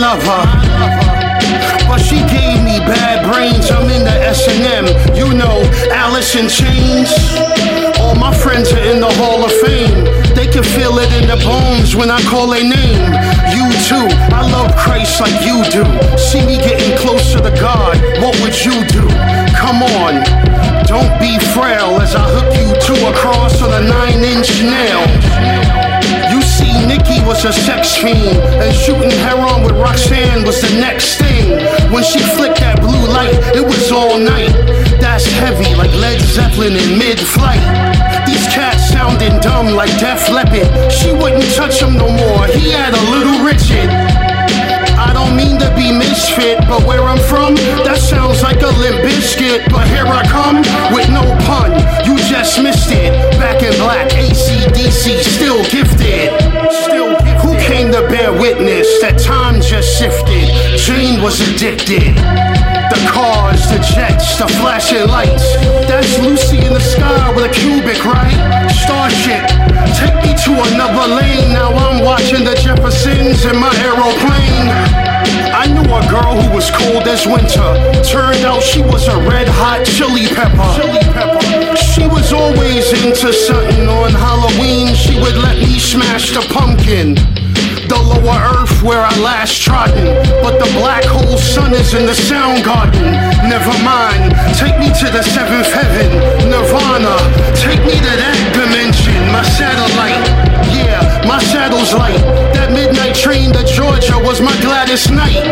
love her. But she gave me bad brains. I'm in the S&M. You know, Alice in Chains. All my friends are in the Hall of Fame. They can feel it in their bones when I call their name. You too. I love Christ like you do. See me getting closer to God. What would you do? Come on. A sex fiend, and shooting heroin with Roxanne was the next thing. When she flicked that blue light, it was all night. That's heavy, like Led Zeppelin in mid flight. These cats sounding dumb like Def Leppard. She wouldn't touch him no more, he had a little Richard. I don't mean to be misfit, but where I'm from, that sounds like a limp biscuit. But here I come with no pun, you just missed it. Back in black, ACDC, still gifted. Was addicted. The cars, the jets, the flashing lights. That's Lucy in the sky with a cubic, right? Starship, take me to another lane. Now I'm watching the Jeffersons in my aeroplane. I knew a girl who was cold as winter. Turned out she was a red hot chili pepper. Chili pepper. She was always into something. On Halloween, she would let me smash the pumpkin. Lower earth where I last trodden. But the black hole sun is in the sound garden. Never mind, take me to the seventh heaven. Nirvana, take me to that dimension. My satellite, yeah, my saddle's light. That midnight train to Georgia was my gladdest night.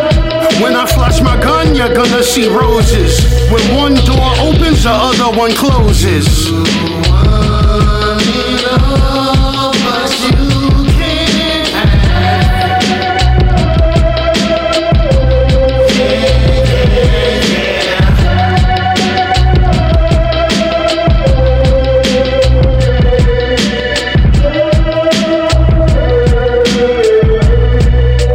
When I flash my gun, you're gonna see roses. When one door opens, the other one closes.